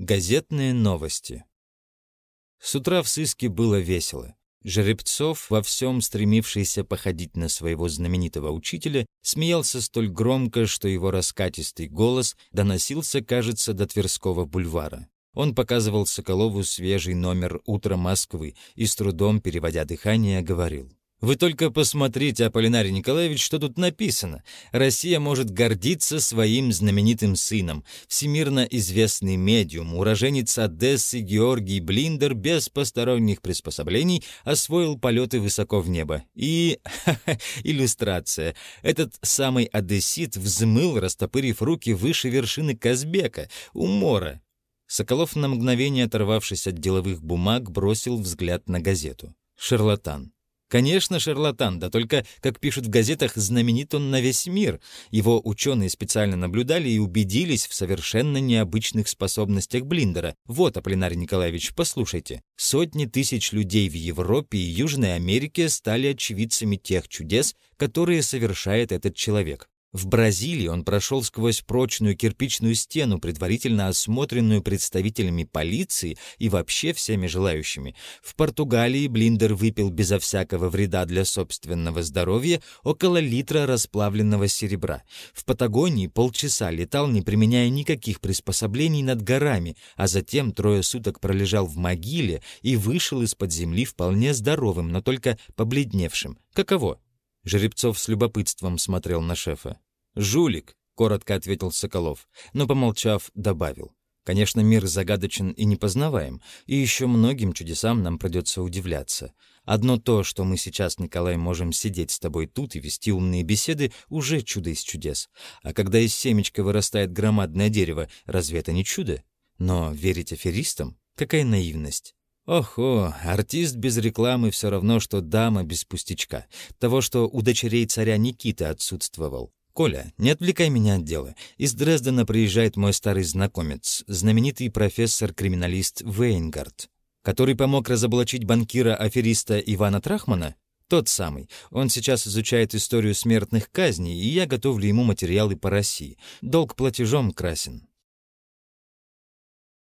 Газетные новости. С утра в сыске было весело. Жеребцов, во всем стремившийся походить на своего знаменитого учителя, смеялся столь громко, что его раскатистый голос доносился, кажется, до Тверского бульвара. Он показывал Соколову свежий номер «Утро Москвы» и с трудом, переводя дыхание, говорил. Вы только посмотрите, Аполлинарий Николаевич, что тут написано. Россия может гордиться своим знаменитым сыном. Всемирно известный медиум, уроженец Одессы Георгий Блиндер без посторонних приспособлений освоил полеты высоко в небо. И... иллюстрация. Этот самый одессит взмыл, растопырив руки выше вершины Казбека, у мора. Соколов, на мгновение оторвавшись от деловых бумаг, бросил взгляд на газету. «Шарлатан». Конечно, шарлатан, да только, как пишут в газетах, знаменит он на весь мир. Его ученые специально наблюдали и убедились в совершенно необычных способностях Блиндера. Вот, Аполлинарий Николаевич, послушайте. Сотни тысяч людей в Европе и Южной Америке стали очевидцами тех чудес, которые совершает этот человек. В Бразилии он прошел сквозь прочную кирпичную стену, предварительно осмотренную представителями полиции и вообще всеми желающими. В Португалии Блиндер выпил безо всякого вреда для собственного здоровья около литра расплавленного серебра. В Патагонии полчаса летал, не применяя никаких приспособлений над горами, а затем трое суток пролежал в могиле и вышел из-под земли вполне здоровым, но только побледневшим. Каково? Жеребцов с любопытством смотрел на шефа. «Жулик», — коротко ответил Соколов, но, помолчав, добавил. «Конечно, мир загадочен и непознаваем, и еще многим чудесам нам придется удивляться. Одно то, что мы сейчас, Николай, можем сидеть с тобой тут и вести умные беседы, уже чудо из чудес. А когда из семечка вырастает громадное дерево, разве это не чудо? Но верить аферистам? Какая наивность!» Охо, артист без рекламы все равно, что дама без пустячка. Того, что у дочерей царя Никиты отсутствовал. «Коля, не отвлекай меня от дела. Из Дрездена приезжает мой старый знакомец, знаменитый профессор-криминалист Вейнгард, который помог разоблачить банкира-афериста Ивана Трахмана? Тот самый. Он сейчас изучает историю смертных казней, и я готовлю ему материалы по России. Долг платежом красен.